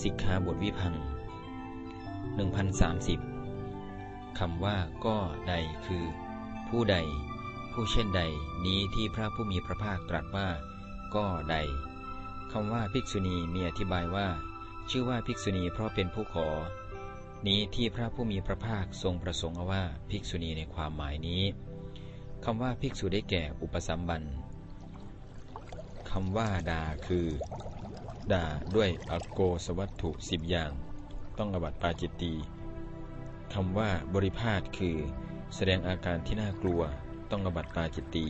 สิกขาบทวิพัง1030 คำว่าก็ใดคือ ผู้ใด ผู้เช่นใดนี้ที่พระผู้มีพระภาคตรัสว่า ก็ใดคำว่าภิกษุณีมีอธิบายว่า ชื่อว่าภิกษุณีเพราะเป็นผู้ขอ นี้ที่พระผู้มีพระภาคทรงประสงค์ว่าภิกษุณีในความหมายนี้คำว่าภิกษุได้แก่อุปสัมบันคำว่าดาคือ ด่าด้วยอโกสวัตถุสิบอย่าง ต้องอบัตปาจิตตีคำว่าบริพาทคือ แสดงอาการที่น่ากลัว ต้องอบัตปาจิตตี